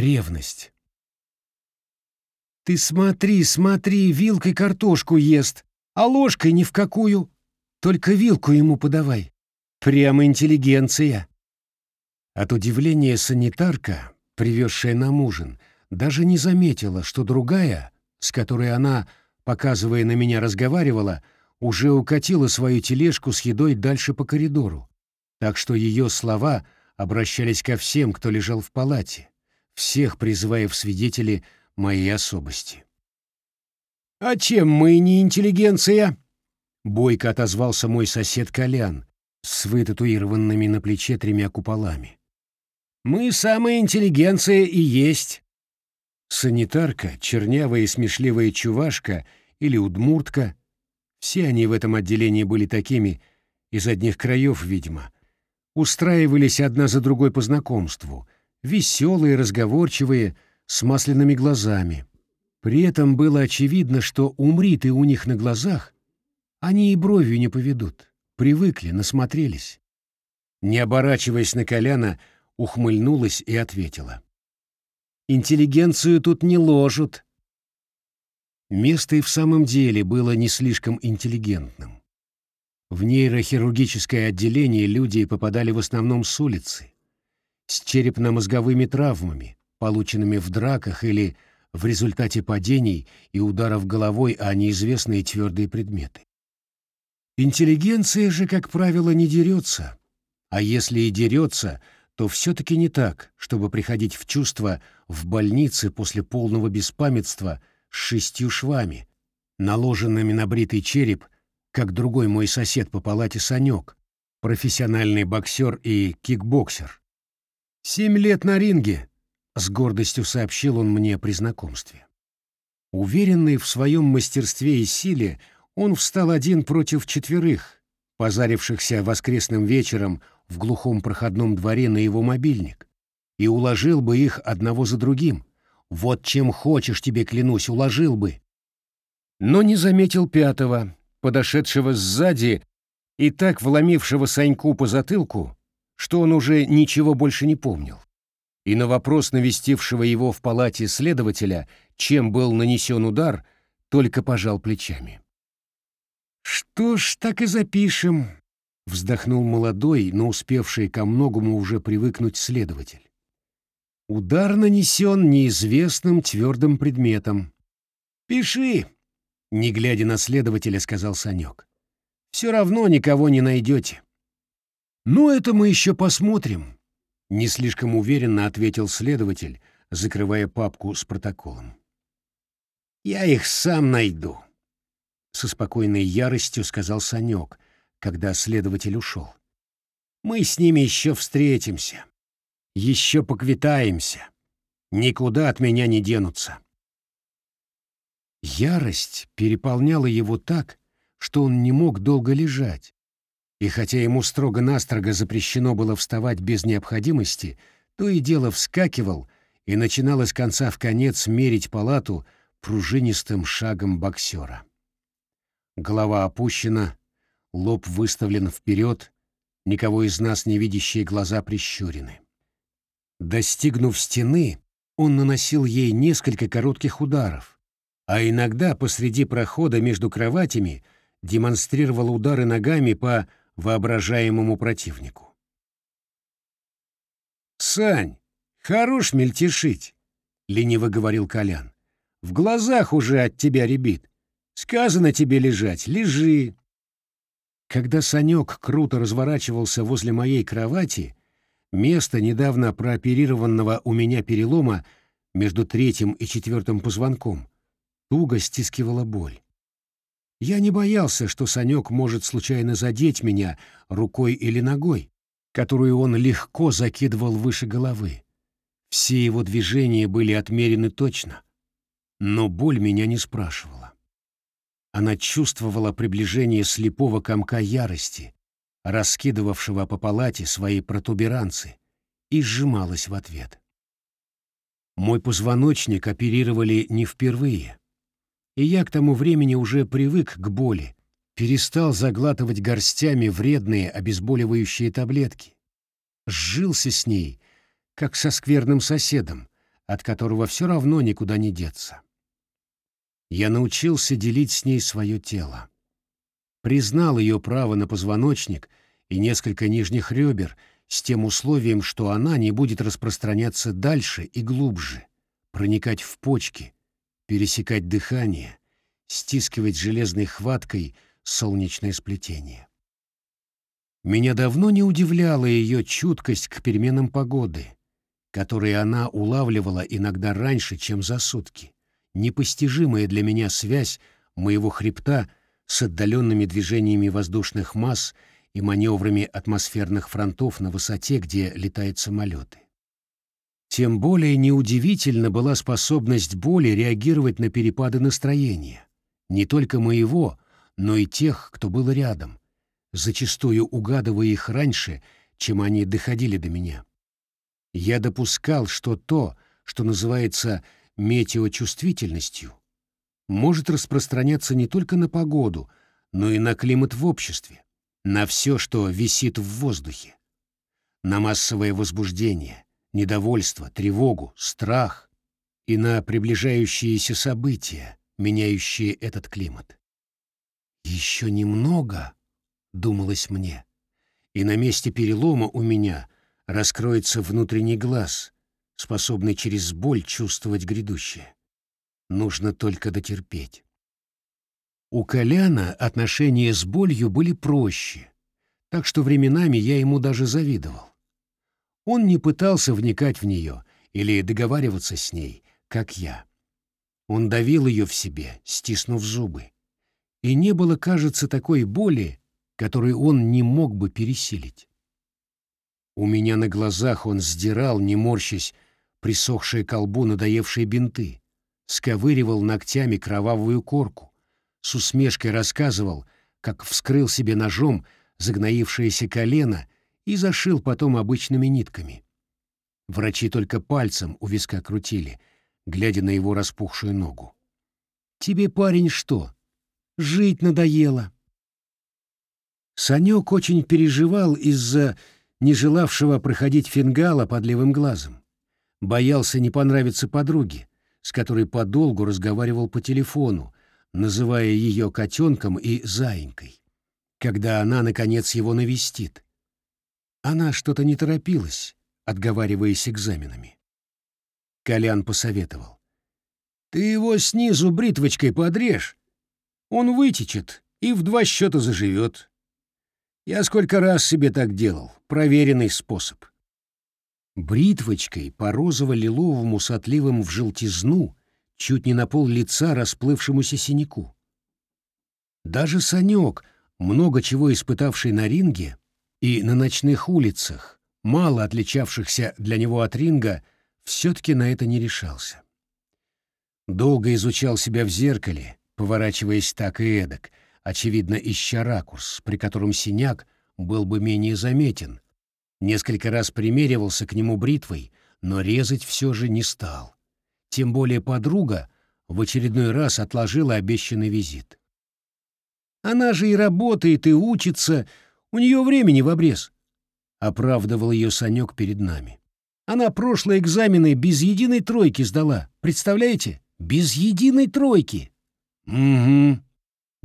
Ревность. «Ты смотри, смотри, вилкой картошку ест, а ложкой ни в какую. Только вилку ему подавай. Прямо интеллигенция». От удивления санитарка, привезшая нам ужин, даже не заметила, что другая, с которой она, показывая на меня, разговаривала, уже укатила свою тележку с едой дальше по коридору, так что ее слова обращались ко всем, кто лежал в палате, всех призывая в свидетели моей особости. «А чем мы не интеллигенция?» Бойко отозвался мой сосед Колян с вытатуированными на плече тремя куполами. «Мы самая интеллигенция и есть». Санитарка, чернявая и смешливая чувашка или удмуртка, все они в этом отделении были такими, из одних краев, видимо, устраивались одна за другой по знакомству, веселые, разговорчивые, с масляными глазами. При этом было очевидно, что умри ты у них на глазах, они и бровью не поведут, привыкли, насмотрелись. Не оборачиваясь на Коляна, ухмыльнулась и ответила. «Интеллигенцию тут не ложат». Место и в самом деле было не слишком интеллигентным. В нейрохирургическое отделение люди попадали в основном с улицы, с черепно-мозговыми травмами, полученными в драках или в результате падений и ударов головой о неизвестные твердые предметы. Интеллигенция же, как правило, не дерется, а если и дерется, то все-таки не так, чтобы приходить в чувство в больнице после полного беспамятства с шестью швами, наложенными на бритый череп, как другой мой сосед по палате Санек, профессиональный боксер и кикбоксер. Семь лет на ринге, с гордостью сообщил он мне при знакомстве. Уверенный в своем мастерстве и силе, он встал один против четверых, позарившихся воскресным вечером в глухом проходном дворе на его мобильник, и уложил бы их одного за другим. Вот чем хочешь тебе, клянусь, уложил бы. Но не заметил пятого, подошедшего сзади и так вломившего Саньку по затылку, что он уже ничего больше не помнил и на вопрос навестившего его в палате следователя, чем был нанесен удар, только пожал плечами. «Что ж, так и запишем», — вздохнул молодой, но успевший ко многому уже привыкнуть следователь. «Удар нанесен неизвестным твердым предметом». «Пиши», — не глядя на следователя, сказал Санек. «Все равно никого не найдете». «Ну, это мы еще посмотрим», не слишком уверенно ответил следователь, закрывая папку с протоколом. «Я их сам найду», — со спокойной яростью сказал Санек, когда следователь ушел. «Мы с ними еще встретимся, еще поквитаемся, никуда от меня не денутся». Ярость переполняла его так, что он не мог долго лежать, и хотя ему строго-настрого запрещено было вставать без необходимости, то и дело вскакивал и начинал из конца в конец мерить палату пружинистым шагом боксера. Голова опущена, лоб выставлен вперед, никого из нас не видящие глаза прищурены. Достигнув стены, он наносил ей несколько коротких ударов, а иногда посреди прохода между кроватями демонстрировал удары ногами по воображаемому противнику. «Сань, хорош мельтешить», — лениво говорил Колян. «В глазах уже от тебя ребит. Сказано тебе лежать, лежи». Когда Санек круто разворачивался возле моей кровати, место недавно прооперированного у меня перелома между третьим и четвертым позвонком туго стискивала боль. Я не боялся, что Санек может случайно задеть меня рукой или ногой, которую он легко закидывал выше головы. Все его движения были отмерены точно. Но боль меня не спрашивала. Она чувствовала приближение слепого комка ярости, раскидывавшего по палате свои протуберанцы, и сжималась в ответ. Мой позвоночник оперировали не впервые и я к тому времени уже привык к боли, перестал заглатывать горстями вредные обезболивающие таблетки. Сжился с ней, как со скверным соседом, от которого все равно никуда не деться. Я научился делить с ней свое тело. Признал ее право на позвоночник и несколько нижних ребер с тем условием, что она не будет распространяться дальше и глубже, проникать в почки, пересекать дыхание, стискивать железной хваткой солнечное сплетение. Меня давно не удивляла ее чуткость к переменам погоды, которые она улавливала иногда раньше, чем за сутки. Непостижимая для меня связь моего хребта с отдаленными движениями воздушных масс и маневрами атмосферных фронтов на высоте, где летают самолеты. Тем более неудивительна была способность боли реагировать на перепады настроения, не только моего, но и тех, кто был рядом, зачастую угадывая их раньше, чем они доходили до меня. Я допускал, что то, что называется метеочувствительностью, может распространяться не только на погоду, но и на климат в обществе, на все, что висит в воздухе, на массовое возбуждение, недовольство, тревогу, страх и на приближающиеся события, меняющие этот климат. «Еще немного», — думалось мне, — «и на месте перелома у меня — раскроется внутренний глаз, способный через боль чувствовать грядущее. Нужно только дотерпеть. У Коляна отношения с болью были проще, так что временами я ему даже завидовал. Он не пытался вникать в нее или договариваться с ней, как я. Он давил ее в себе, стиснув зубы. И не было, кажется, такой боли, которую он не мог бы пересилить. У меня на глазах он сдирал, не морщась, присохшие колбу надоевшие бинты, сковыривал ногтями кровавую корку, с усмешкой рассказывал, как вскрыл себе ножом загноившееся колено и зашил потом обычными нитками. Врачи только пальцем у виска крутили, глядя на его распухшую ногу. «Тебе, парень, что? Жить надоело!» Санек очень переживал из-за не желавшего проходить фингала под левым глазом. Боялся не понравиться подруге, с которой подолгу разговаривал по телефону, называя ее котенком и заинькой, когда она, наконец, его навестит. Она что-то не торопилась, отговариваясь экзаменами. Колян посоветовал. «Ты его снизу бритвочкой подрежь, он вытечет и в два счета заживет. Я сколько раз себе так делал. Проверенный способ. Бритвочкой по розово-лиловому с отливом в желтизну, чуть не на пол лица расплывшемуся синяку. Даже Санек, много чего испытавший на ринге и на ночных улицах, мало отличавшихся для него от ринга, все-таки на это не решался. Долго изучал себя в зеркале, поворачиваясь так и эдак — очевидно, ища ракурс, при котором синяк был бы менее заметен. Несколько раз примеривался к нему бритвой, но резать все же не стал. Тем более подруга в очередной раз отложила обещанный визит. «Она же и работает, и учится, у нее времени в обрез», — оправдывал ее Санек перед нами. «Она прошлые экзамены без единой тройки сдала, представляете? Без единой тройки!» «Угу»,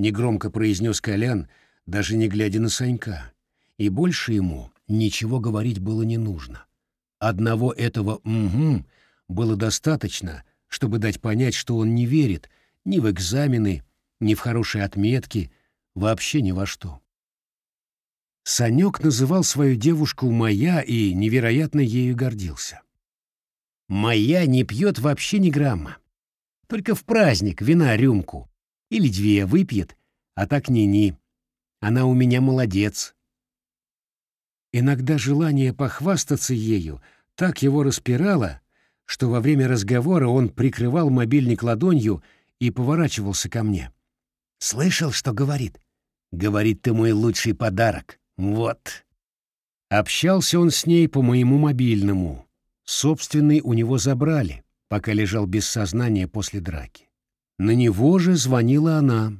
негромко произнес Колян, даже не глядя на Санька. И больше ему ничего говорить было не нужно. Одного этого «угу» было достаточно, чтобы дать понять, что он не верит ни в экзамены, ни в хорошие отметки, вообще ни во что. Санек называл свою девушку «моя» и невероятно ею гордился. «Моя не пьет вообще ни грамма. Только в праздник вина рюмку, или две выпьет, а так ни-ни. Она у меня молодец. Иногда желание похвастаться ею так его распирало, что во время разговора он прикрывал мобильник ладонью и поворачивался ко мне. «Слышал, что говорит?» «Говорит, ты мой лучший подарок. Вот». Общался он с ней по моему мобильному. Собственный у него забрали, пока лежал без сознания после драки. На него же звонила она.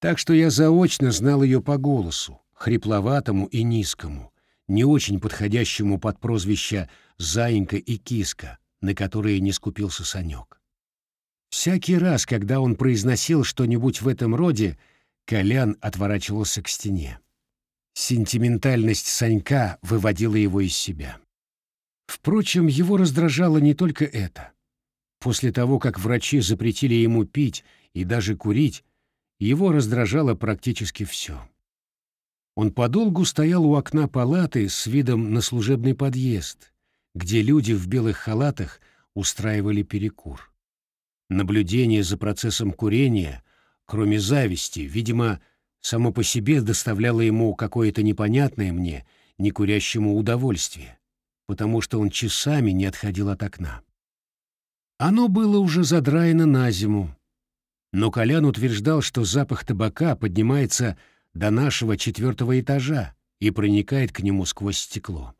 Так что я заочно знал ее по голосу, хрипловатому и низкому, не очень подходящему под прозвища «Заинька» и «Киска», на которые не скупился Санек. Всякий раз, когда он произносил что-нибудь в этом роде, Колян отворачивался к стене. Сентиментальность Санька выводила его из себя. Впрочем, его раздражало не только это. После того, как врачи запретили ему пить и даже курить, его раздражало практически все. Он подолгу стоял у окна палаты с видом на служебный подъезд, где люди в белых халатах устраивали перекур. Наблюдение за процессом курения, кроме зависти, видимо, само по себе доставляло ему какое-то непонятное мне, некурящему удовольствие, потому что он часами не отходил от окна. Оно было уже задраено на зиму, но Колян утверждал, что запах табака поднимается до нашего четвертого этажа и проникает к нему сквозь стекло.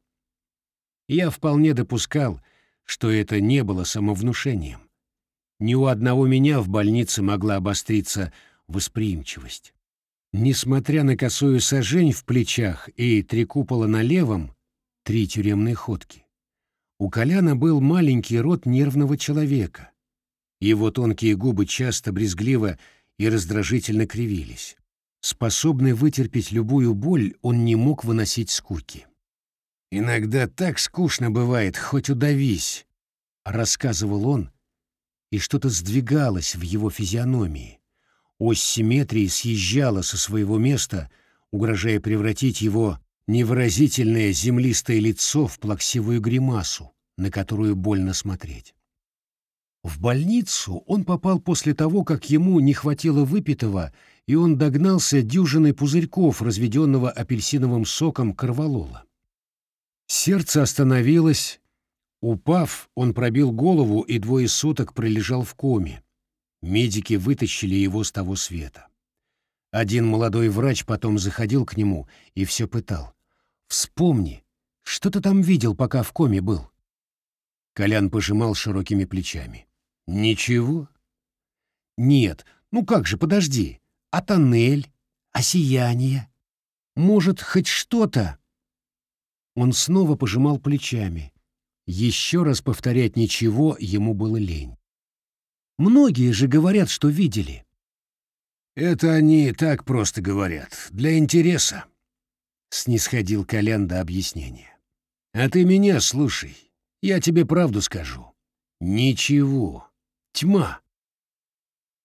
Я вполне допускал, что это не было самовнушением. Ни у одного меня в больнице могла обостриться восприимчивость. Несмотря на косую сажень в плечах и три купола на левом, три тюремные ходки, у Коляна был маленький рот нервного человека. Его тонкие губы часто брезгливо и раздражительно кривились. Способный вытерпеть любую боль, он не мог выносить скуки. «Иногда так скучно бывает, хоть удавись», — рассказывал он, и что-то сдвигалось в его физиономии. Ось симметрии съезжала со своего места, угрожая превратить его невыразительное землистое лицо в плаксивую гримасу, на которую больно смотреть. В больницу он попал после того, как ему не хватило выпитого, и он догнался дюжиной пузырьков, разведенного апельсиновым соком корвалола. Сердце остановилось. Упав, он пробил голову и двое суток пролежал в коме. Медики вытащили его с того света. Один молодой врач потом заходил к нему и все пытал. «Вспомни, что ты там видел, пока в коме был?» Колян пожимал широкими плечами. «Ничего?» «Нет, ну как же, подожди. А тоннель? А сияние? Может, хоть что-то?» Он снова пожимал плечами. Еще раз повторять ничего ему было лень. Многие же говорят, что видели. «Это они так просто говорят, для интереса», — снисходил Колян до объяснения. «А ты меня слушай, я тебе правду скажу. Ничего. Тьма».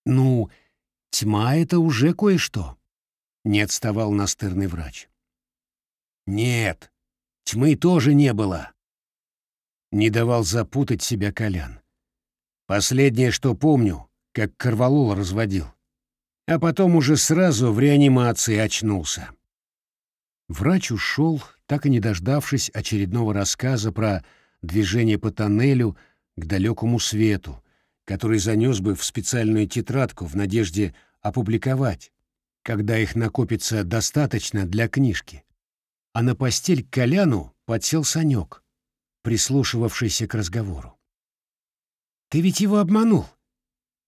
«Ну, тьма — это уже кое-что», — не отставал настырный врач. «Нет, Тьмы тоже не было. Не давал запутать себя Колян. Последнее, что помню, как корвалол разводил. А потом уже сразу в реанимации очнулся. Врач ушел, так и не дождавшись очередного рассказа про движение по тоннелю к далекому свету, который занес бы в специальную тетрадку в надежде опубликовать, когда их накопится достаточно для книжки а на постель к Коляну подсел Санек, прислушивавшийся к разговору. «Ты ведь его обманул,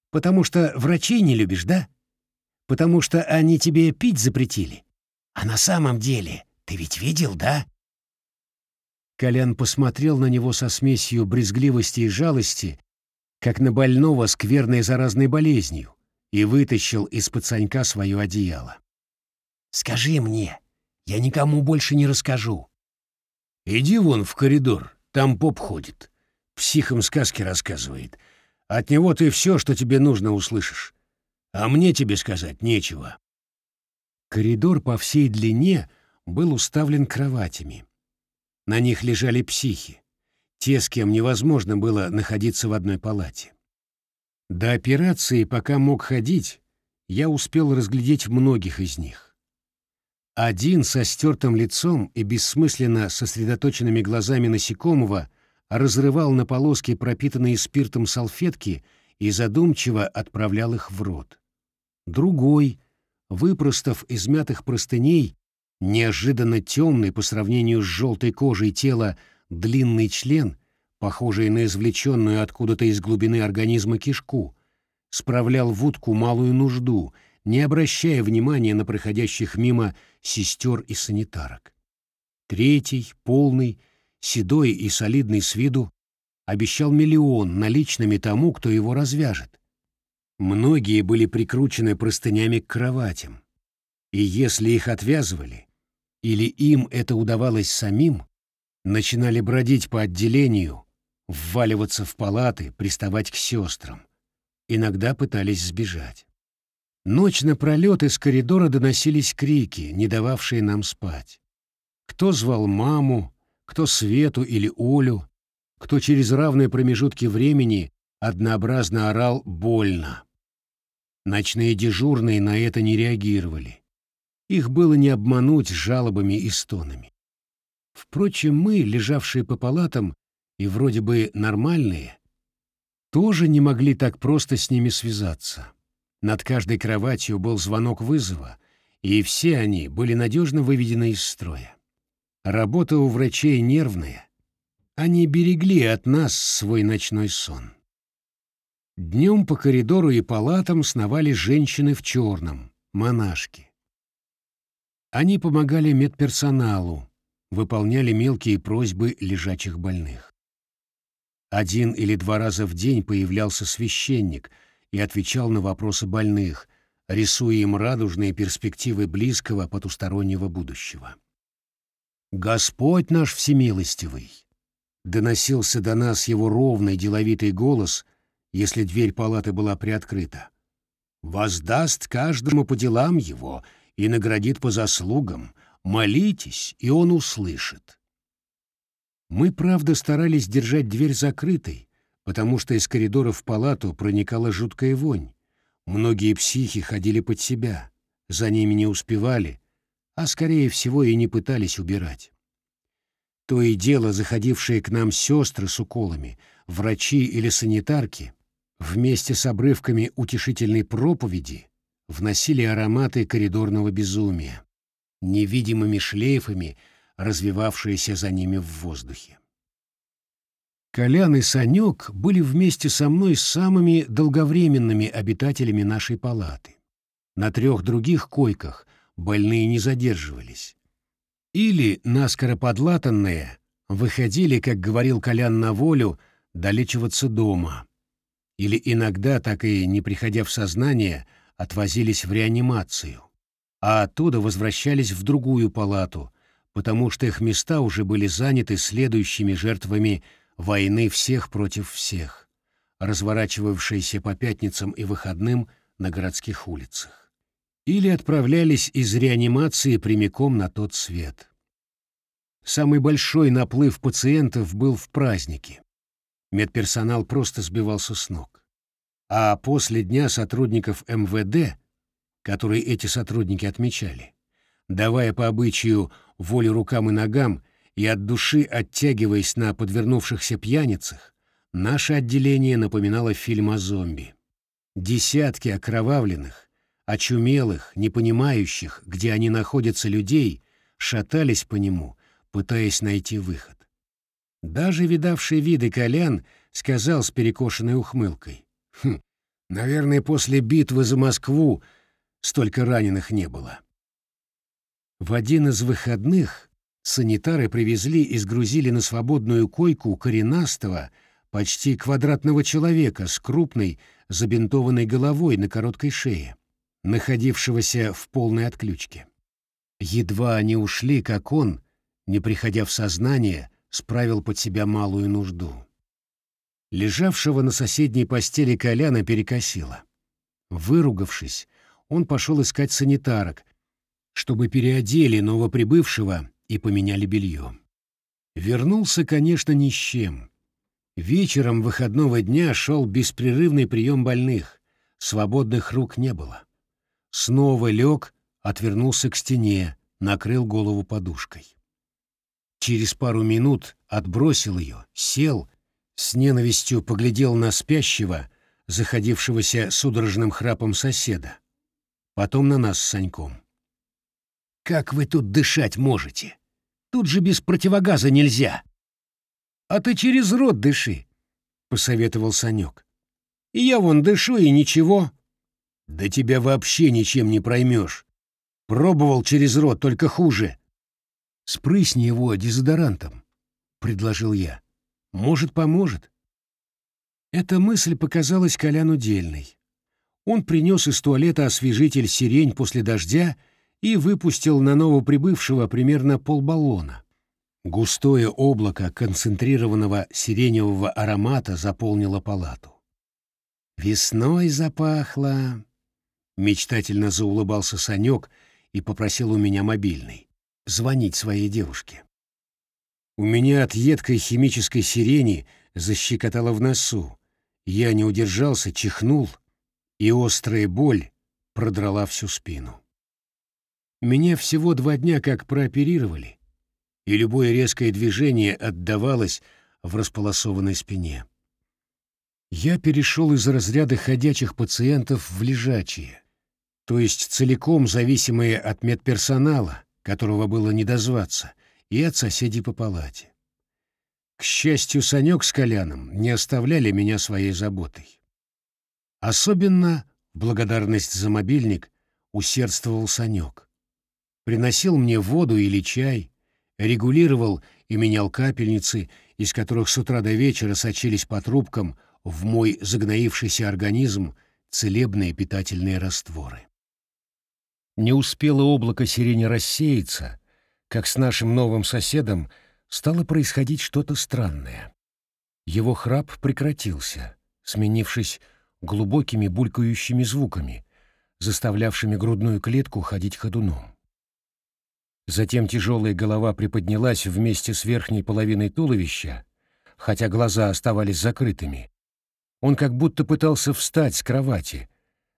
потому что врачей не любишь, да? Потому что они тебе пить запретили. А на самом деле ты ведь видел, да?» Колян посмотрел на него со смесью брезгливости и жалости, как на больного скверной заразной болезнью, и вытащил из пацанька свое одеяло. «Скажи мне, я никому больше не расскажу. Иди вон в коридор, там поп ходит. Психом сказки рассказывает. От него ты все, что тебе нужно, услышишь. А мне тебе сказать нечего. Коридор по всей длине был уставлен кроватями. На них лежали психи, те, с кем невозможно было находиться в одной палате. До операции, пока мог ходить, я успел разглядеть многих из них. Один со стертым лицом и бессмысленно сосредоточенными глазами насекомого разрывал на полоски пропитанные спиртом салфетки и задумчиво отправлял их в рот. Другой, выпростав из мятых простыней, неожиданно темный по сравнению с желтой кожей тела длинный член, похожий на извлеченную откуда-то из глубины организма кишку, справлял в утку малую нужду — не обращая внимания на проходящих мимо сестер и санитарок. Третий, полный, седой и солидный с виду, обещал миллион наличными тому, кто его развяжет. Многие были прикручены простынями к кроватям. И если их отвязывали, или им это удавалось самим, начинали бродить по отделению, вваливаться в палаты, приставать к сестрам. Иногда пытались сбежать. Ночь напролет из коридора доносились крики, не дававшие нам спать. Кто звал маму, кто Свету или Олю, кто через равные промежутки времени однообразно орал «больно». Ночные дежурные на это не реагировали. Их было не обмануть жалобами и стонами. Впрочем, мы, лежавшие по палатам и вроде бы нормальные, тоже не могли так просто с ними связаться. Над каждой кроватью был звонок вызова, и все они были надежно выведены из строя. Работа у врачей нервная. Они берегли от нас свой ночной сон. Днем по коридору и палатам сновали женщины в черном, монашки. Они помогали медперсоналу, выполняли мелкие просьбы лежачих больных. Один или два раза в день появлялся священник и отвечал на вопросы больных, рисуя им радужные перспективы близкого потустороннего будущего. «Господь наш всемилостивый!» Доносился до нас его ровный деловитый голос, если дверь палаты была приоткрыта. «Воздаст каждому по делам его и наградит по заслугам. Молитесь, и он услышит». Мы, правда, старались держать дверь закрытой, потому что из коридора в палату проникала жуткая вонь. Многие психи ходили под себя, за ними не успевали, а, скорее всего, и не пытались убирать. То и дело заходившие к нам сестры с уколами, врачи или санитарки, вместе с обрывками утешительной проповеди, вносили ароматы коридорного безумия, невидимыми шлейфами, развивавшиеся за ними в воздухе. Колян и Санек были вместе со мной самыми долговременными обитателями нашей палаты. На трех других койках больные не задерживались. Или, наскоро подлатанные, выходили, как говорил Колян, на волю, долечиваться дома. Или иногда, так и не приходя в сознание, отвозились в реанимацию, а оттуда возвращались в другую палату, потому что их места уже были заняты следующими жертвами войны всех против всех, разворачивавшейся по пятницам и выходным на городских улицах или отправлялись из реанимации прямиком на тот свет. Самый большой наплыв пациентов был в празднике. Медперсонал просто сбивался с ног. А после дня сотрудников МВД, которые эти сотрудники отмечали, давая по обычаю волю рукам и ногам и от души оттягиваясь на подвернувшихся пьяницах, наше отделение напоминало фильм о зомби. Десятки окровавленных, очумелых, не понимающих, где они находятся людей, шатались по нему, пытаясь найти выход. Даже видавший виды Колян сказал с перекошенной ухмылкой. «Хм, наверное, после битвы за Москву столько раненых не было». В один из выходных санитары привезли и сгрузили на свободную койку коренастого, почти квадратного человека с крупной, забинтованной головой на короткой шее находившегося в полной отключке. Едва они ушли, как он, не приходя в сознание, справил под себя малую нужду. Лежавшего на соседней постели Коляна перекосило. Выругавшись, он пошел искать санитарок, чтобы переодели новоприбывшего и поменяли белье. Вернулся, конечно, ни с чем. Вечером выходного дня шел беспрерывный прием больных, свободных рук не было. Снова лег, отвернулся к стене, накрыл голову подушкой. Через пару минут отбросил ее, сел, с ненавистью поглядел на спящего, заходившегося судорожным храпом соседа. Потом на нас с Саньком. «Как вы тут дышать можете? Тут же без противогаза нельзя!» «А ты через рот дыши», — посоветовал Санек. «И я вон дышу, и ничего». Да тебя вообще ничем не проймешь. Пробовал через рот, только хуже. Спрысни его дезодорантом, — предложил я. Может, поможет. Эта мысль показалась Коляну дельной. Он принес из туалета освежитель сирень после дождя и выпустил на новоприбывшего примерно полбаллона. Густое облако концентрированного сиреневого аромата заполнило палату. «Весной запахло», — мечтательно заулыбался Санек и попросил у меня мобильный. Звонить своей девушке. У меня от едкой химической сирени защекотало в носу. Я не удержался, чихнул, и острая боль продрала всю спину. Меня всего два дня как прооперировали, и любое резкое движение отдавалось в располосованной спине. Я перешел из разряда ходячих пациентов в лежачие, то есть целиком зависимые от медперсонала, которого было не дозваться, и от соседей по палате. К счастью, Санек с Коляном не оставляли меня своей заботой. Особенно, благодарность за мобильник, усердствовал Санек. Приносил мне воду или чай, регулировал и менял капельницы, из которых с утра до вечера сочились по трубкам в мой загноившийся организм целебные питательные растворы. Не успело облако сирени рассеяться, как с нашим новым соседом стало происходить что-то странное. Его храп прекратился, сменившись глубокими булькающими звуками, заставлявшими грудную клетку ходить ходуном. Затем тяжелая голова приподнялась вместе с верхней половиной туловища, хотя глаза оставались закрытыми. Он как будто пытался встать с кровати,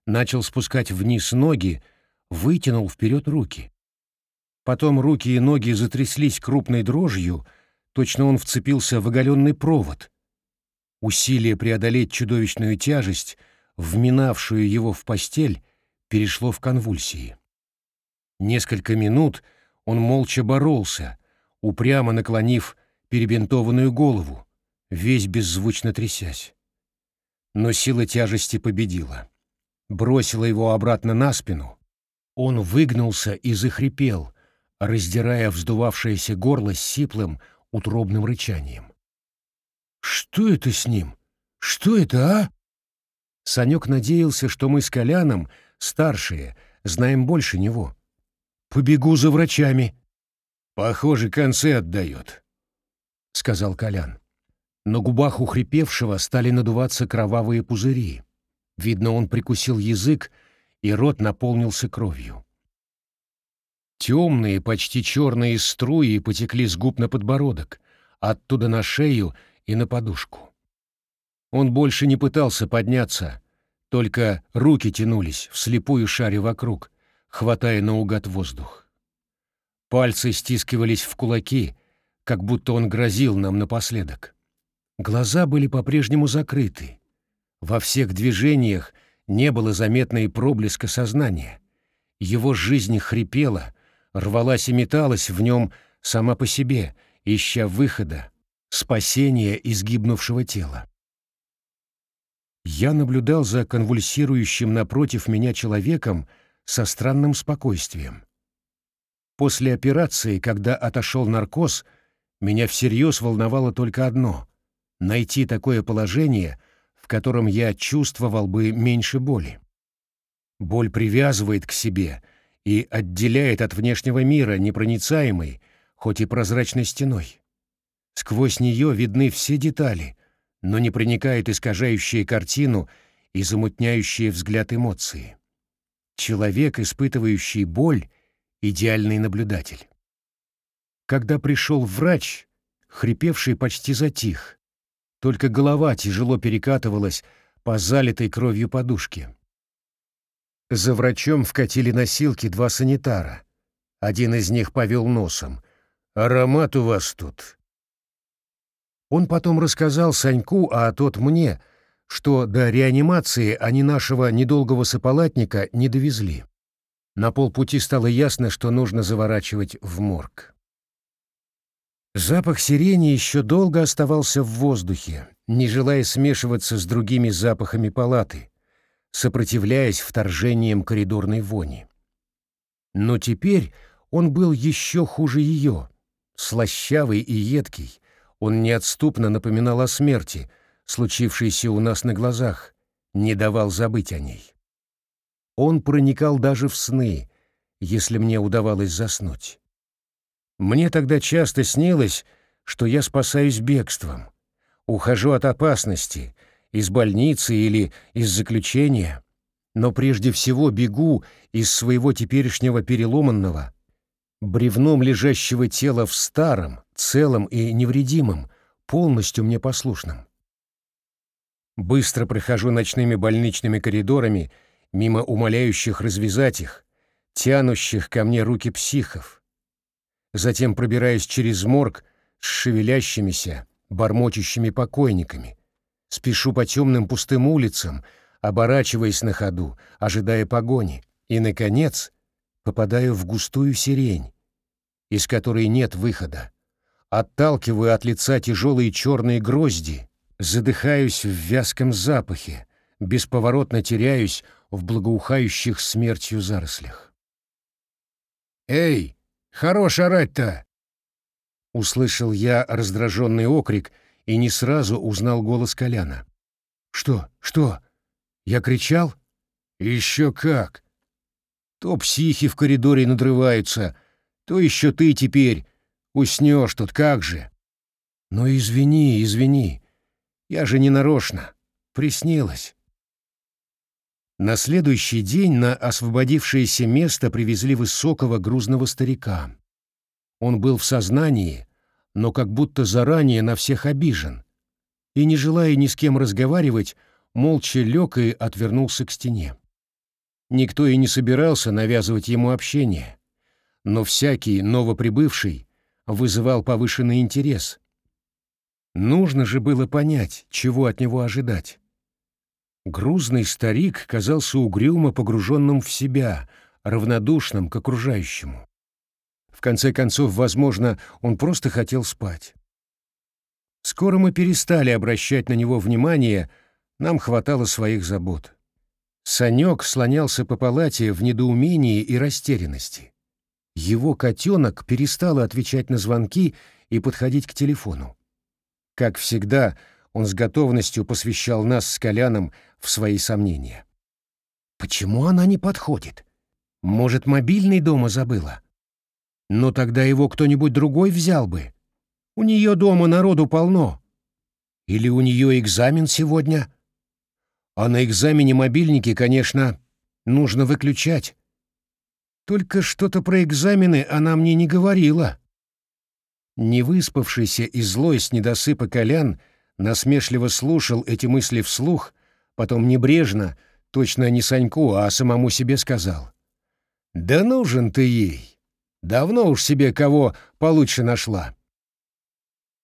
начал спускать вниз ноги, вытянул вперед руки. Потом руки и ноги затряслись крупной дрожью, точно он вцепился в оголенный провод. Усилие преодолеть чудовищную тяжесть, вминавшую его в постель, перешло в конвульсии. Несколько минут он молча боролся, упрямо наклонив перебинтованную голову, весь беззвучно трясясь. Но сила тяжести победила. Бросила его обратно на спину. Он выгнулся и захрипел, раздирая вздувавшееся горло с сиплым, утробным рычанием. «Что это с ним? Что это, а?» Санек надеялся, что мы с Коляном, старшие, знаем больше него. «Побегу за врачами». «Похоже, концы отдает», — сказал Колян. На губах ухрипевшего стали надуваться кровавые пузыри. Видно, он прикусил язык, и рот наполнился кровью. Темные, почти черные струи потекли с губ на подбородок, оттуда на шею и на подушку. Он больше не пытался подняться, только руки тянулись, вслепую шаре вокруг, хватая наугад воздух. Пальцы стискивались в кулаки, как будто он грозил нам напоследок. Глаза были по-прежнему закрыты. Во всех движениях не было заметно и проблеска сознания. Его жизнь хрипела, рвалась и металась в нем сама по себе, ища выхода, спасения изгибнувшего тела. Я наблюдал за конвульсирующим напротив меня человеком со странным спокойствием. После операции, когда отошел наркоз, меня всерьез волновало только одно — найти такое положение, в котором я чувствовал бы меньше боли. Боль привязывает к себе — и отделяет от внешнего мира непроницаемой, хоть и прозрачной стеной. Сквозь нее видны все детали, но не проникает искажающая картину и замутняющие взгляд эмоции. Человек, испытывающий боль, — идеальный наблюдатель. Когда пришел врач, хрипевший почти затих, только голова тяжело перекатывалась по залитой кровью подушке. За врачом вкатили носилки два санитара. Один из них повел носом. «Аромат у вас тут». Он потом рассказал Саньку, а тот мне, что до реанимации они нашего недолгого сополатника не довезли. На полпути стало ясно, что нужно заворачивать в морг. Запах сирени еще долго оставался в воздухе, не желая смешиваться с другими запахами палаты, сопротивляясь вторжениям коридорной вони. Но теперь он был еще хуже ее. Слащавый и едкий, он неотступно напоминал о смерти, случившийся у нас на глазах, не давал забыть о ней. Он проникал даже в сны, если мне удавалось заснуть. Мне тогда часто снилось, что я спасаюсь бегством, ухожу от опасности, из больницы или из заключения, но прежде всего бегу из своего теперешнего переломанного, бревном лежащего тела в старом, целом и невредимом, полностью мне послушном. Быстро прохожу ночными больничными коридорами мимо умоляющих развязать их, тянущих ко мне руки психов. Затем пробираюсь через морг с шевелящимися, бормочущими покойниками. Спешу по темным пустым улицам, оборачиваясь на ходу, ожидая погони. И, наконец, попадаю в густую сирень, из которой нет выхода. Отталкиваю от лица тяжелые черные грозди, задыхаюсь в вязком запахе, бесповоротно теряюсь в благоухающих смертью зарослях. «Эй, хорош орать-то!» Услышал я раздраженный окрик и не сразу узнал голос Коляна. «Что? Что? Я кричал?» «Еще как!» То психи в коридоре надрываются, то еще ты теперь уснешь тут, как же. Ну извини, извини, я же не нарочно, приснилось. На следующий день на освободившееся место привезли высокого грузного старика. Он был в сознании, но как будто заранее на всех обижен, и, не желая ни с кем разговаривать, молча лег и отвернулся к стене. Никто и не собирался навязывать ему общение, но всякий новоприбывший вызывал повышенный интерес. Нужно же было понять, чего от него ожидать. Грузный старик казался угрюмо погруженным в себя, равнодушным к окружающему. В конце концов, возможно, он просто хотел спать. Скоро мы перестали обращать на него внимание, нам хватало своих забот. Санек слонялся по палате в недоумении и растерянности. Его котенок перестал отвечать на звонки и подходить к телефону. Как всегда, он с готовностью посвящал нас с Коляном в свои сомнения. Почему она не подходит? Может, мобильный дома забыла? Но тогда его кто-нибудь другой взял бы. У нее дома народу полно. Или у нее экзамен сегодня? А на экзамене мобильники, конечно, нужно выключать. Только что-то про экзамены она мне не говорила. Невыспавшийся и злой с недосыпа Колян насмешливо слушал эти мысли вслух, потом небрежно, точно не Саньку, а самому себе сказал. «Да нужен ты ей! Давно уж себе кого получше нашла!»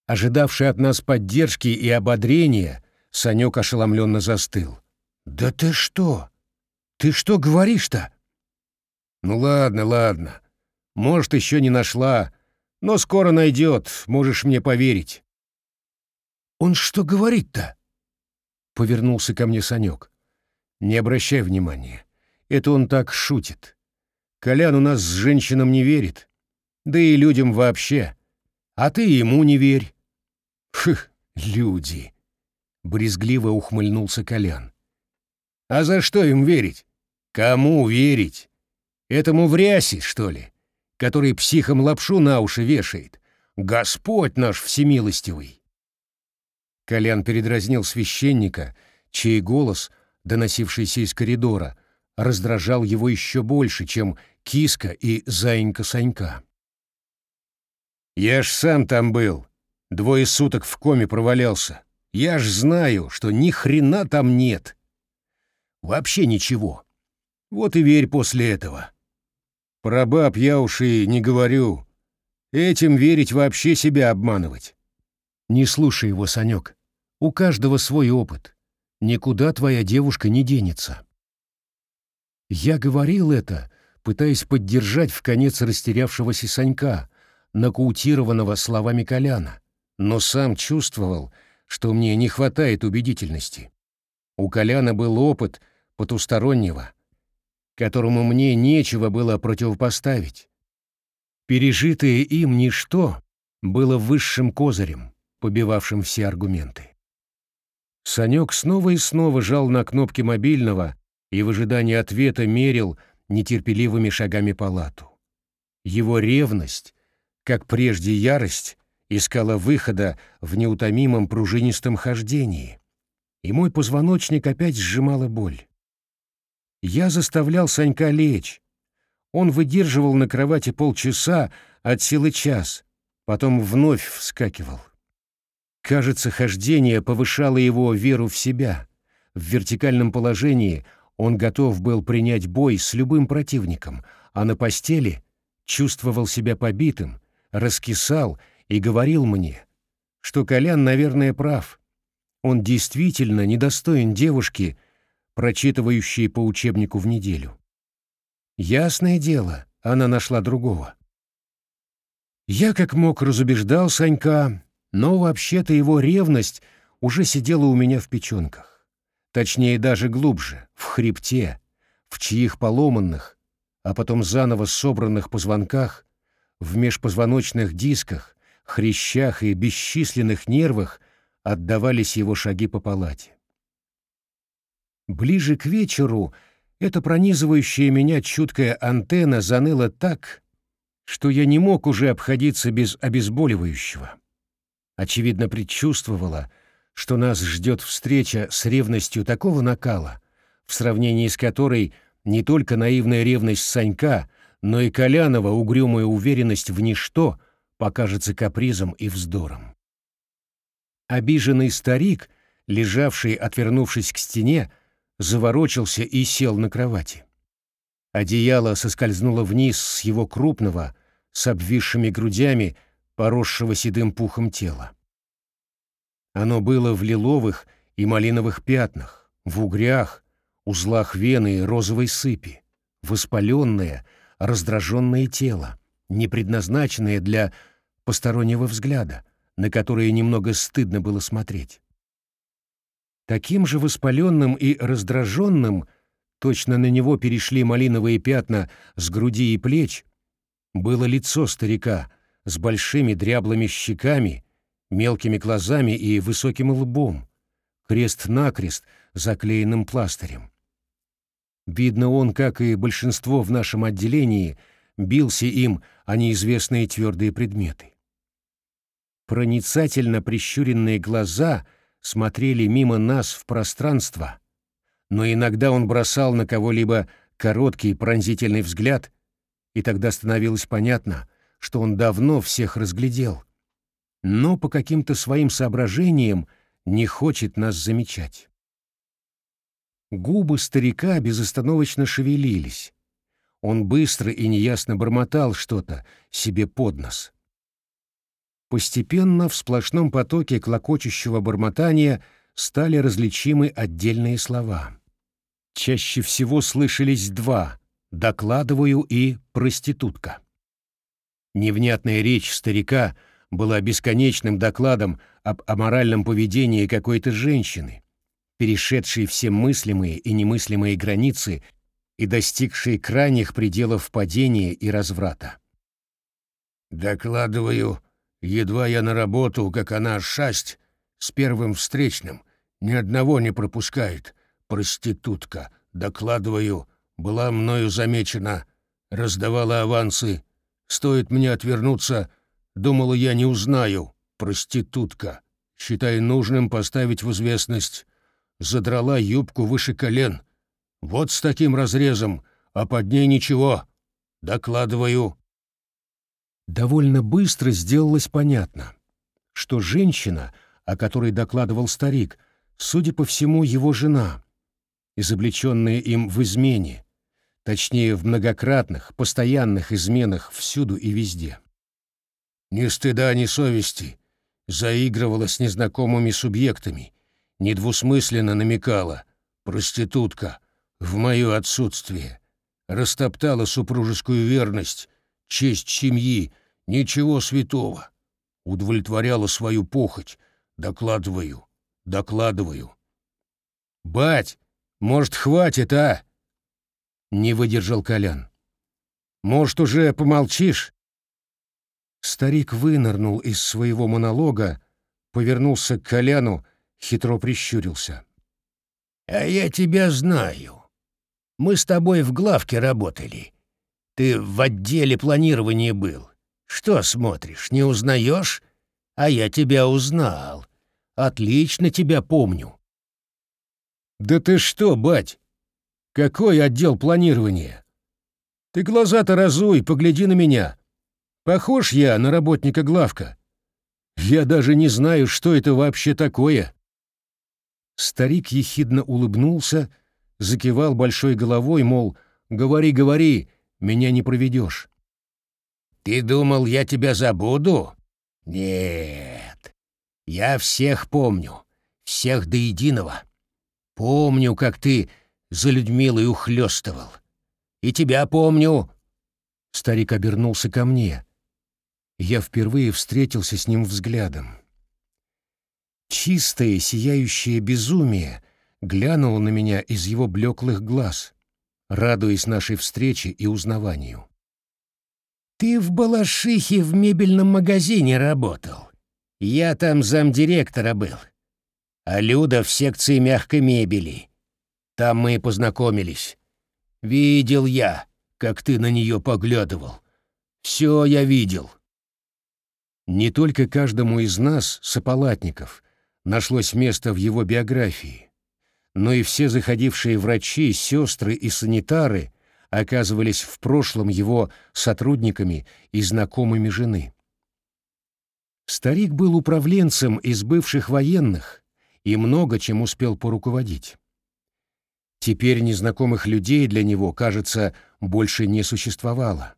Ожидавший от нас поддержки и ободрения, Санек ошеломленно застыл. «Да ты что? Ты что говоришь-то?» «Ну ладно, ладно. Может, еще не нашла, но скоро найдет, можешь мне поверить». «Он что говорит-то?» — повернулся ко мне Санек. «Не обращай внимания. Это он так шутит. Колян у нас с женщинам не верит. Да и людям вообще. А ты ему не верь». «Фух, люди!» — брезгливо ухмыльнулся Колян. «А за что им верить? Кому верить? Этому в рясе, что ли, который психом лапшу на уши вешает? Господь наш всемилостивый!» Колян передразнил священника, чей голос, доносившийся из коридора, раздражал его еще больше, чем киска и заинька Санька. «Я ж сам там был. Двое суток в коме провалялся. Я ж знаю, что ни хрена там нет. Вообще ничего. Вот и верь после этого. Про баб я уж и не говорю. Этим верить вообще себя обманывать. Не слушай его, Санек. У каждого свой опыт. Никуда твоя девушка не денется. Я говорил это, пытаясь поддержать в конец растерявшегося Санька, нокаутированного словами Коляна, но сам чувствовал, что мне не хватает убедительности. У Коляна был опыт потустороннего, которому мне нечего было противопоставить. Пережитое им ничто было высшим козырем побивавшим все аргументы. Санек снова и снова жал на кнопки мобильного и в ожидании ответа мерил нетерпеливыми шагами палату. Его ревность, как прежде ярость, искала выхода в неутомимом пружинистом хождении, и мой позвоночник опять сжимала боль. Я заставлял Санька лечь. Он выдерживал на кровати полчаса, от силы час, потом вновь вскакивал. Кажется, хождение повышало его веру в себя. В вертикальном положении он готов был принять бой с любым противником, а на постели чувствовал себя побитым, раскисал и говорил мне, что Колян, наверное, прав. Он действительно недостоин девушки, прочитывающей по учебнику в неделю. Ясное дело, она нашла другого. Я как мог разубеждал Санька, но вообще-то его ревность уже сидела у меня в печенках. Точнее, даже глубже, в хребте, в чьих поломанных, а потом заново собранных позвонках, в межпозвоночных дисках, хрящах и бесчисленных нервах отдавались его шаги по палате. Ближе к вечеру эта пронизывающая меня чуткая антенна заныла так, что я не мог уже обходиться без обезболивающего. Очевидно, предчувствовала, что нас ждет встреча с ревностью такого накала, в сравнении с которой не только наивная ревность Санька, но и Колянова угрюмая уверенность в ничто покажется капризом и вздором. Обиженный старик, лежавший, отвернувшись к стене, заворочился и сел на кровати. Одеяло соскользнуло вниз с его крупного, с обвисшими грудями, поросшего седым пухом тела. Оно было в лиловых и малиновых пятнах, в угрях, узлах вены и розовой сыпи, воспаленное, раздраженное тело, не предназначенное для постороннего взгляда, на которое немного стыдно было смотреть. Таким же воспаленным и раздраженным точно на него перешли малиновые пятна с груди и плеч, было лицо старика с большими дряблыми щеками, мелкими глазами и высоким лбом, крест-накрест заклеенным пластырем. Видно, он, как и большинство в нашем отделении, бился им о неизвестные твердые предметы. Проницательно прищуренные глаза смотрели мимо нас в пространство — но иногда он бросал на кого-либо короткий пронзительный взгляд, и тогда становилось понятно, что он давно всех разглядел, но по каким-то своим соображениям не хочет нас замечать. Губы старика безостановочно шевелились. Он быстро и неясно бормотал что-то себе под нос. Постепенно в сплошном потоке клокочущего бормотания стали различимы отдельные слова. Чаще всего слышались два «докладываю» и «проститутка». Невнятная речь старика была бесконечным докладом об аморальном поведении какой-то женщины, перешедшей все мыслимые и немыслимые границы и достигшей крайних пределов падения и разврата. «Докладываю, едва я на работу, как она шасть, с первым встречным, ни одного не пропускает, проститутка, докладываю, была мною замечена, раздавала авансы. Стоит мне отвернуться, думала, я не узнаю, проститутка. Считай нужным поставить в известность. Задрала юбку выше колен. Вот с таким разрезом, а под ней ничего. Докладываю. Довольно быстро сделалось понятно, что женщина, о которой докладывал старик, судя по всему, его жена, изобличенные им в измене, точнее, в многократных, постоянных изменах всюду и везде. Ни стыда, ни совести, заигрывала с незнакомыми субъектами, недвусмысленно намекала, проститутка, в мое отсутствие, растоптала супружескую верность, честь семьи, ничего святого, удовлетворяла свою похоть, докладываю, докладываю. «Бать, может, хватит, а?» Не выдержал Колян. «Может, уже помолчишь?» Старик вынырнул из своего монолога, повернулся к Коляну, хитро прищурился. «А я тебя знаю. Мы с тобой в главке работали. Ты в отделе планирования был. Что смотришь, не узнаешь? А я тебя узнал. Отлично тебя помню». «Да ты что, бать? Какой отдел планирования? Ты глаза-то разуй, погляди на меня. Похож я на работника главка. Я даже не знаю, что это вообще такое». Старик ехидно улыбнулся, закивал большой головой, мол, «Говори, говори, меня не проведешь». «Ты думал, я тебя забуду? Нет. Я всех помню, всех до единого. Помню, как ты за Людмилой ухлёстывал. И тебя помню». Старик обернулся ко мне. Я впервые встретился с ним взглядом. Чистое, сияющее безумие глянуло на меня из его блеклых глаз, радуясь нашей встрече и узнаванию. «Ты в Балашихе в мебельном магазине работал. Я там замдиректора был. А Люда в секции мягкой мебели. Там мы и познакомились. Видел я, как ты на нее поглядывал. Все я видел». Не только каждому из нас, сополатников, нашлось место в его биографии, но и все заходившие врачи, сестры и санитары оказывались в прошлом его сотрудниками и знакомыми жены. Старик был управленцем из бывших военных и много чем успел поруководить. Теперь незнакомых людей для него, кажется, больше не существовало.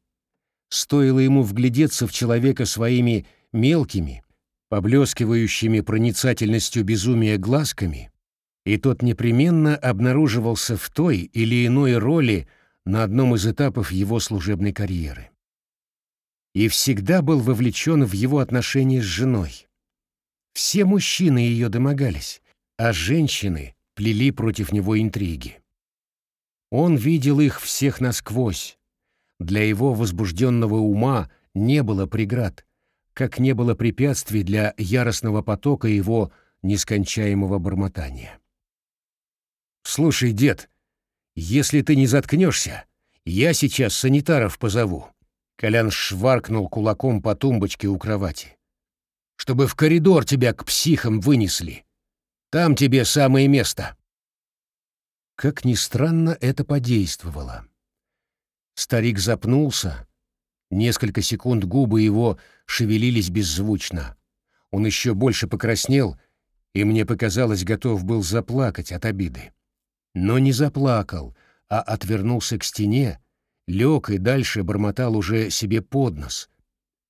Стоило ему вглядеться в человека своими мелкими, поблескивающими проницательностью безумия глазками, и тот непременно обнаруживался в той или иной роли на одном из этапов его служебной карьеры. И всегда был вовлечен в его отношения с женой. Все мужчины ее домогались, а женщины плели против него интриги. Он видел их всех насквозь. Для его возбужденного ума не было преград, как не было препятствий для яростного потока его нескончаемого бормотания. «Слушай, дед, если ты не заткнешься, я сейчас санитаров позову». Колян шваркнул кулаком по тумбочке у кровати. «Чтобы в коридор тебя к психам вынесли. Там тебе самое место». Как ни странно, это подействовало. Старик запнулся, Несколько секунд губы его шевелились беззвучно. Он еще больше покраснел, и мне показалось, готов был заплакать от обиды. Но не заплакал, а отвернулся к стене, лег и дальше бормотал уже себе под нос,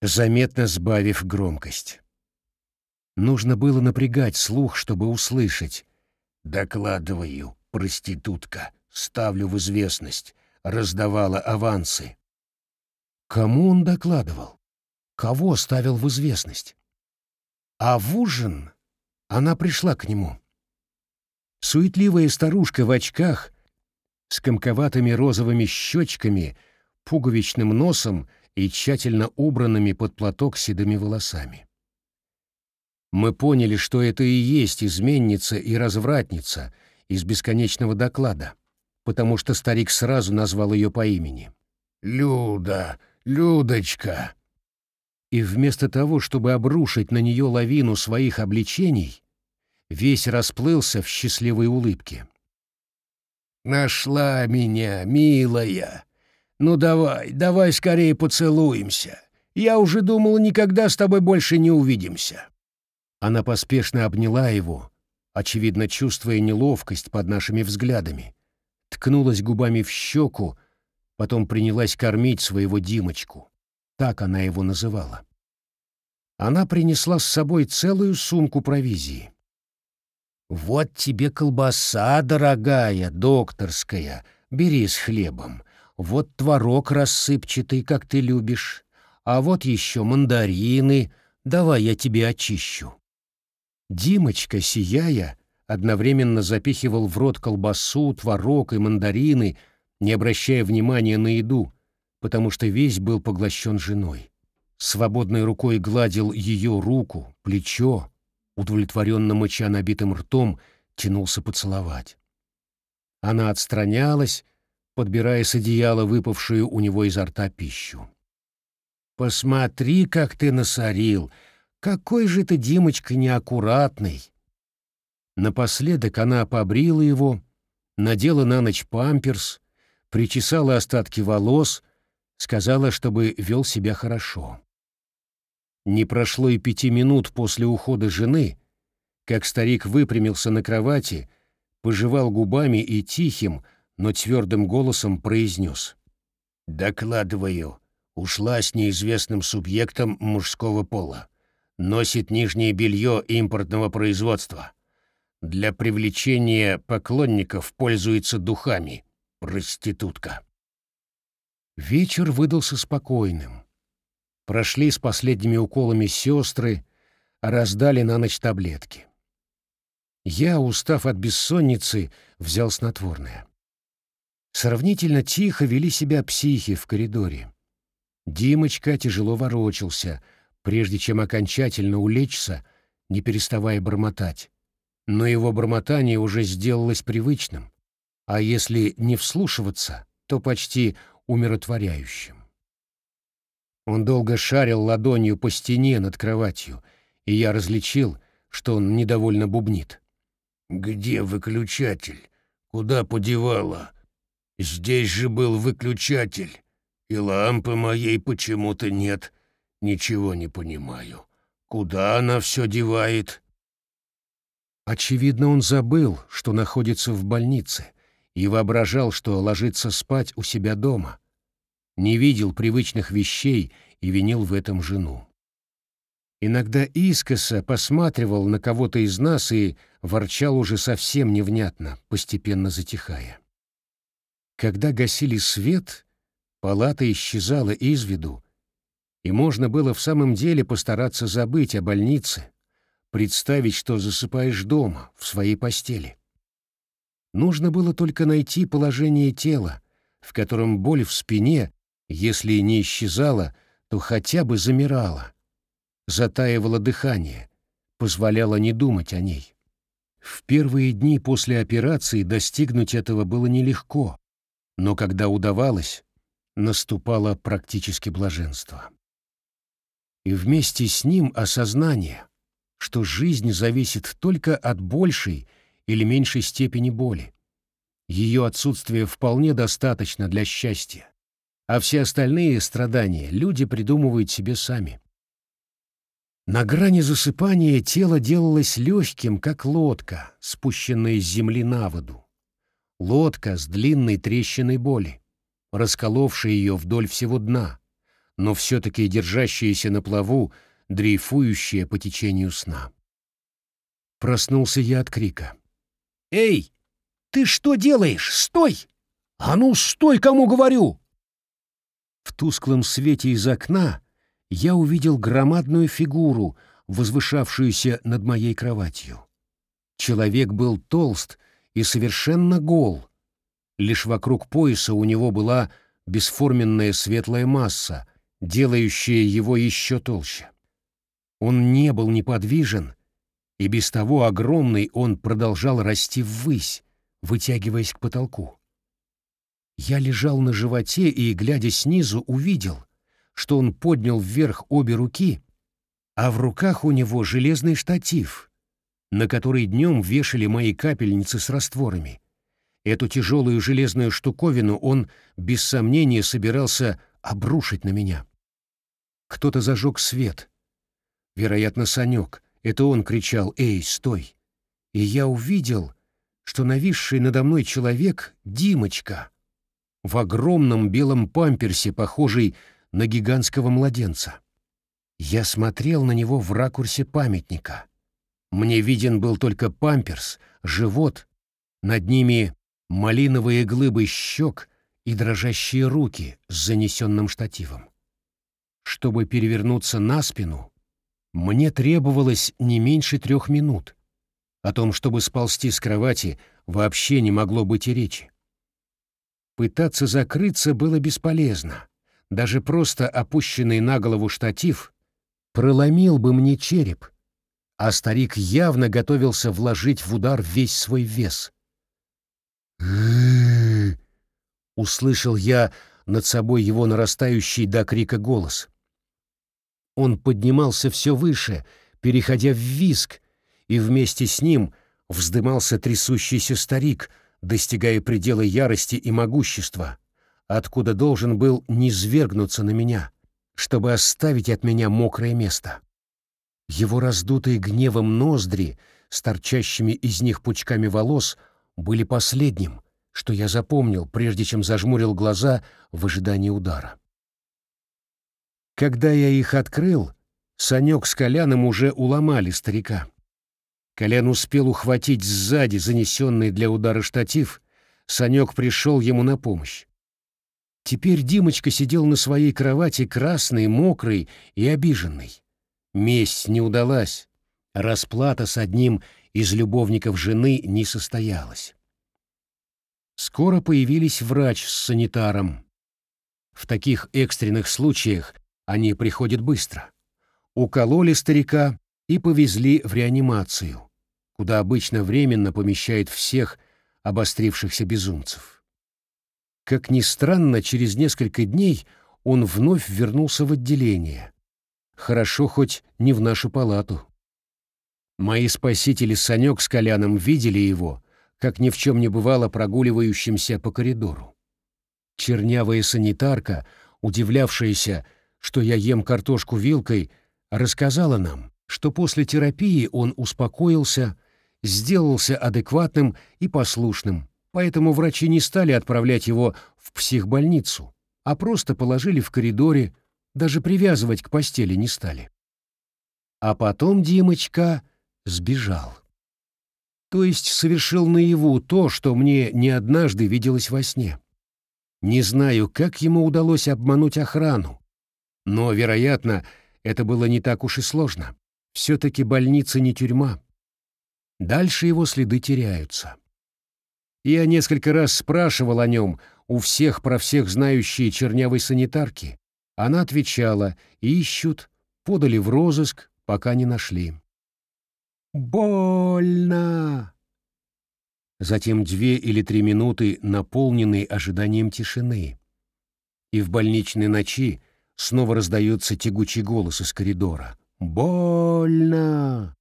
заметно сбавив громкость. Нужно было напрягать слух, чтобы услышать. «Докладываю, проститутка, ставлю в известность, раздавала авансы». Кому он докладывал? Кого ставил в известность? А в ужин она пришла к нему. Суетливая старушка в очках с комковатыми розовыми щечками, пуговичным носом и тщательно убранными под платок седыми волосами. Мы поняли, что это и есть изменница и развратница из бесконечного доклада, потому что старик сразу назвал ее по имени. «Люда, Людочка!» И вместо того, чтобы обрушить на нее лавину своих обличений, весь расплылся в счастливой улыбке. «Нашла меня, милая! Ну давай, давай скорее поцелуемся. Я уже думал, никогда с тобой больше не увидимся». Она поспешно обняла его, очевидно чувствуя неловкость под нашими взглядами, ткнулась губами в щеку, потом принялась кормить своего Димочку. Так она его называла. Она принесла с собой целую сумку провизии. «Вот тебе колбаса, дорогая, докторская, бери с хлебом. Вот творог рассыпчатый, как ты любишь. А вот еще мандарины, давай я тебе очищу». Димочка, сияя, одновременно запихивал в рот колбасу, творог и мандарины, не обращая внимания на еду, потому что весь был поглощен женой. Свободной рукой гладил ее руку, плечо, удовлетворенно мыча набитым ртом, тянулся поцеловать. Она отстранялась, подбирая с одеяла выпавшую у него изо рта пищу. «Посмотри, как ты насорил! Какой же ты, Димочка, неаккуратный!» Напоследок она побрила его, надела на ночь памперс, причесала остатки волос, сказала, чтобы вел себя хорошо. Не прошло и пяти минут после ухода жены, как старик выпрямился на кровати, пожевал губами и тихим, но твердым голосом произнес. «Докладываю, ушла с неизвестным субъектом мужского пола. Носит нижнее белье импортного производства. Для привлечения поклонников пользуется духами. Проститутка». Вечер выдался спокойным. Прошли с последними уколами сестры, раздали на ночь таблетки. Я, устав от бессонницы, взял снотворное. Сравнительно тихо вели себя психи в коридоре. Димочка тяжело ворочался, прежде чем окончательно улечься, не переставая бормотать. Но его бормотание уже сделалось привычным, а если не вслушиваться, то почти умиротворяющим. Он долго шарил ладонью по стене над кроватью, и я различил, что он недовольно бубнит. «Где выключатель? Куда подевала? Здесь же был выключатель, и лампы моей почему-то нет. Ничего не понимаю. Куда она все девает?» Очевидно, он забыл, что находится в больнице, и воображал, что ложится спать у себя дома. Не видел привычных вещей и винил в этом жену. Иногда искоса посматривал на кого-то из нас и ворчал уже совсем невнятно, постепенно затихая. Когда гасили свет, палата исчезала из виду, и можно было в самом деле постараться забыть о больнице, представить, что засыпаешь дома, в своей постели. Нужно было только найти положение тела, в котором боль в спине, если не исчезала, то хотя бы замирала, затаивала дыхание, позволяла не думать о ней. В первые дни после операции достигнуть этого было нелегко, но когда удавалось, наступало практически блаженство. И вместе с ним осознание, что жизнь зависит только от большей или меньшей степени боли. Ее отсутствие вполне достаточно для счастья, а все остальные страдания люди придумывают себе сами. На грани засыпания тело делалось легким, как лодка, спущенная с земли на воду. Лодка с длинной трещиной боли, расколовшая ее вдоль всего дна, но все-таки держащаяся на плаву, дрейфующая по течению сна. Проснулся я от крика. «Эй, ты что делаешь? Стой! А ну, стой, кому говорю!» В тусклом свете из окна я увидел громадную фигуру, возвышавшуюся над моей кроватью. Человек был толст и совершенно гол. Лишь вокруг пояса у него была бесформенная светлая масса, делающая его еще толще. Он не был неподвижен, и без того огромный он продолжал расти ввысь, вытягиваясь к потолку. Я лежал на животе и, глядя снизу, увидел, что он поднял вверх обе руки, а в руках у него железный штатив, на который днем вешали мои капельницы с растворами. Эту тяжелую железную штуковину он, без сомнения, собирался обрушить на меня. Кто-то зажег свет. Вероятно, Санек. Это он кричал «Эй, стой!» И я увидел, что нависший надо мной человек — Димочка, в огромном белом памперсе, похожий на гигантского младенца. Я смотрел на него в ракурсе памятника. Мне виден был только памперс, живот, над ними малиновые глыбы щек и дрожащие руки с занесенным штативом. Чтобы перевернуться на спину, мне требовалось не меньше трех минут. О том, чтобы сползти с кровати, вообще не могло быть и речи. Пытаться закрыться было бесполезно даже просто опущенный на голову штатив проломил бы мне череп, а старик явно готовился вложить в удар весь свой вес. Услышал я над собой его нарастающий до крика голос. Он поднимался все выше, переходя в виск, и вместе с ним вздымался трясущийся старик, достигая предела ярости и могущества, откуда должен был низвергнуться на меня, чтобы оставить от меня мокрое место. Его раздутые гневом ноздри с торчащими из них пучками волос были последним, что я запомнил, прежде чем зажмурил глаза в ожидании удара. Когда я их открыл, Санек с Коляном уже уломали старика. Колян успел ухватить сзади занесенный для удара штатив, Санек пришел ему на помощь. Теперь Димочка сидел на своей кровати красный, мокрый и обиженный. Месть не удалась, расплата с одним из любовников жены не состоялась. Скоро появились врач с санитаром. В таких экстренных случаях они приходят быстро. Укололи старика и повезли в реанимацию, куда обычно временно помещают всех обострившихся безумцев. Как ни странно, через несколько дней он вновь вернулся в отделение, Хорошо хоть не в нашу палату. Мои спасители Санек с Коляном видели его, как ни в чем не бывало прогуливающимся по коридору. Чернявая санитарка, удивлявшаяся, что я ем картошку вилкой, рассказала нам, что после терапии он успокоился, сделался адекватным и послушным, поэтому врачи не стали отправлять его в психбольницу, а просто положили в коридоре, даже привязывать к постели не стали. А потом Димочка сбежал. То есть совершил наяву то, что мне не однажды виделось во сне. Не знаю, как ему удалось обмануть охрану, но, вероятно, это было не так уж и сложно. Все-таки больница не тюрьма. Дальше его следы теряются. Я несколько раз спрашивал о нем у всех про всех знающие чернявой санитарки, она отвечала «Ищут», подали в розыск, пока не нашли. «Больно!» Затем две или три минуты, наполненные ожиданием тишины. И в больничной ночи снова раздается тягучий голос из коридора. «Больно!»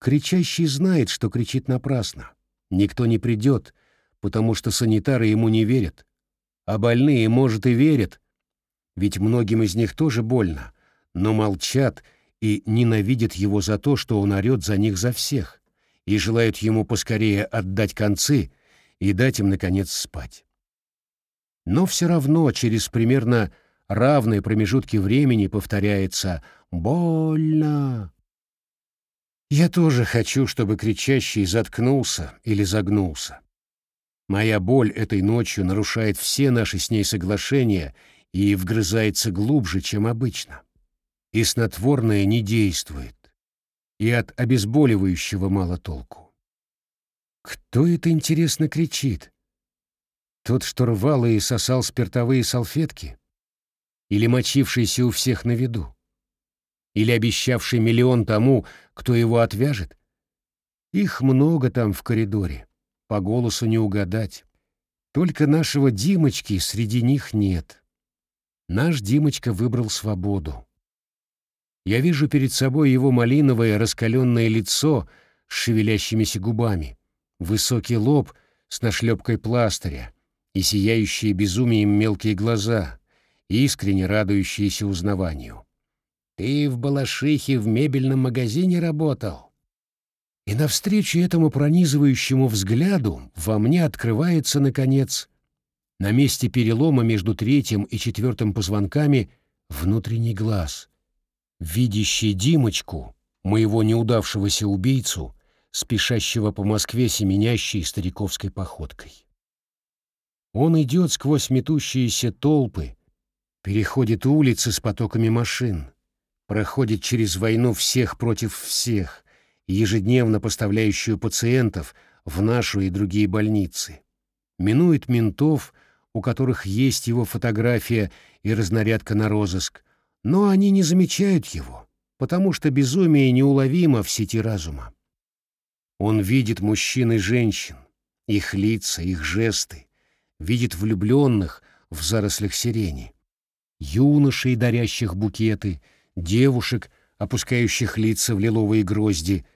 Кричащий знает, что кричит напрасно. Никто не придет, потому что санитары ему не верят. А больные, может, и верят, ведь многим из них тоже больно, но молчат и ненавидят его за то, что он орет за них за всех, и желают ему поскорее отдать концы и дать им, наконец, спать. Но все равно через примерно равные промежутки времени повторяется «больно». Я тоже хочу, чтобы кричащий заткнулся или загнулся. Моя боль этой ночью нарушает все наши с ней соглашения и вгрызается глубже, чем обычно. И снотворное не действует, и от обезболивающего мало толку. Кто это, интересно, кричит? Тот, что рвал и сосал спиртовые салфетки? Или мочившийся у всех на виду? Или обещавший миллион тому, кто его отвяжет? Их много там в коридоре, по голосу не угадать. Только нашего Димочки среди них нет. Наш Димочка выбрал свободу. Я вижу перед собой его малиновое раскаленное лицо с шевелящимися губами, высокий лоб с нашлепкой пластыря и сияющие безумием мелкие глаза, искренне радующиеся узнаванию. «Ты в Балашихе в мебельном магазине работал?» И навстречу этому пронизывающему взгляду во мне открывается, наконец, на месте перелома между третьим и четвертым позвонками внутренний глаз, видящий Димочку, моего неудавшегося убийцу, спешащего по Москве семенящей стариковской походкой. Он идет сквозь метущиеся толпы, переходит улицы с потоками машин, проходит через войну всех против всех, ежедневно поставляющую пациентов в нашу и другие больницы, минует ментов, у которых есть его фотография и разнарядка на розыск, но они не замечают его, потому что безумие неуловимо в сети разума. Он видит мужчин и женщин, их лица, их жесты, видит влюбленных в зарослях сирени, юношей, дарящих букеты, девушек, опускающих лица в лиловые грозди,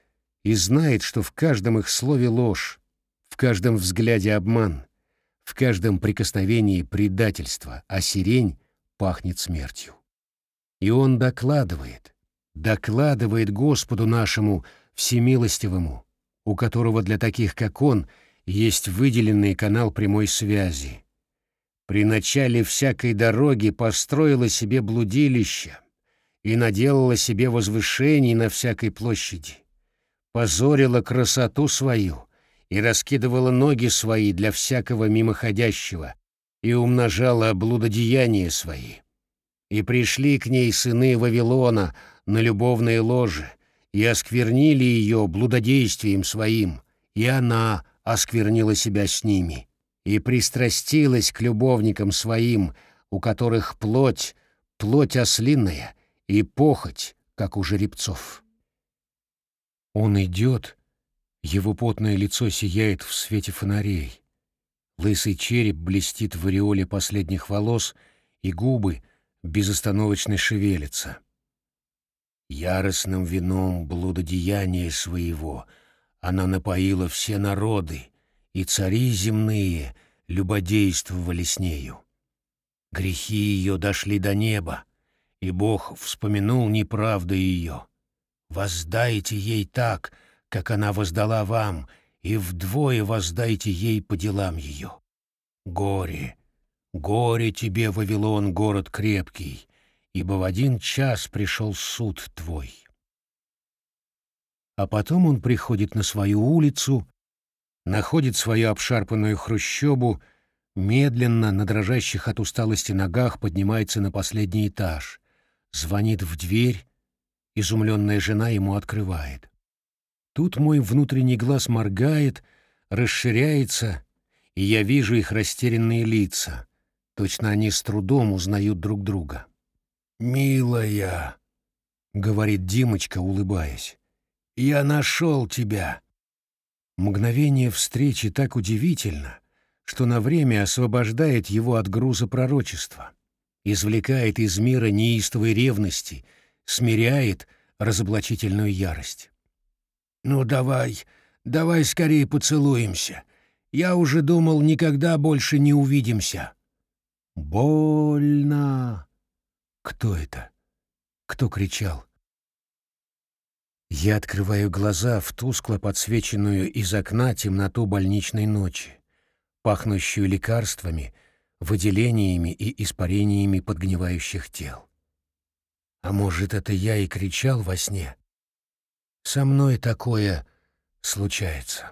и знает, что в каждом их слове ложь, в каждом взгляде обман, в каждом прикосновении предательство, а сирень пахнет смертью. И он докладывает, докладывает Господу нашему всемилостивому, у которого для таких, как он, есть выделенный канал прямой связи. При начале всякой дороги построила себе блудилище и наделала себе возвышений на всякой площади, позорила красоту свою и раскидывала ноги свои для всякого мимоходящего и умножала блудодеяния свои. И пришли к ней сыны Вавилона на любовные ложе, и осквернили ее блудодействием своим, и она осквернила себя с ними, и пристрастилась к любовникам своим, у которых плоть, плоть ослинная, и похоть, как у жеребцов. Он идет, его потное лицо сияет в свете фонарей. Лысый череп блестит в ореоле последних волос, и губы безостановочно шевелятся. Яростным вином блудодеяния своего она напоила все народы, и цари земные любодействовали с нею. Грехи ее дошли до неба, и Бог вспомянул неправду ее. Воздайте ей так, как она воздала вам, и вдвое воздайте ей по делам ее. Горе, горе тебе, Вавилон, город крепкий, ибо в один час пришел суд твой. А потом он приходит на свою улицу, находит свою обшарпанную хрущобу, медленно, на дрожащих от усталости ногах поднимается на последний этаж, звонит в дверь, изумленная жена ему открывает. Тут мой внутренний глаз моргает, расширяется, и я вижу их растерянные лица. Точно они с трудом узнают друг друга. «Милая», — говорит Димочка, улыбаясь, — «я нашел тебя». Мгновение встречи так удивительно, что на время освобождает его от груза пророчества, извлекает из мира неистовой ревности, смиряет разоблачительную ярость. «Ну давай, давай скорее поцелуемся. Я уже думал, никогда больше не увидимся». «Больно!» Кто это? Кто кричал? Я открываю глаза в тускло подсвеченную из окна темноту больничной ночи, пахнущую лекарствами, выделениями и испарениями подгнивающих тел. А может, это я и кричал во сне? Со мной такое случается.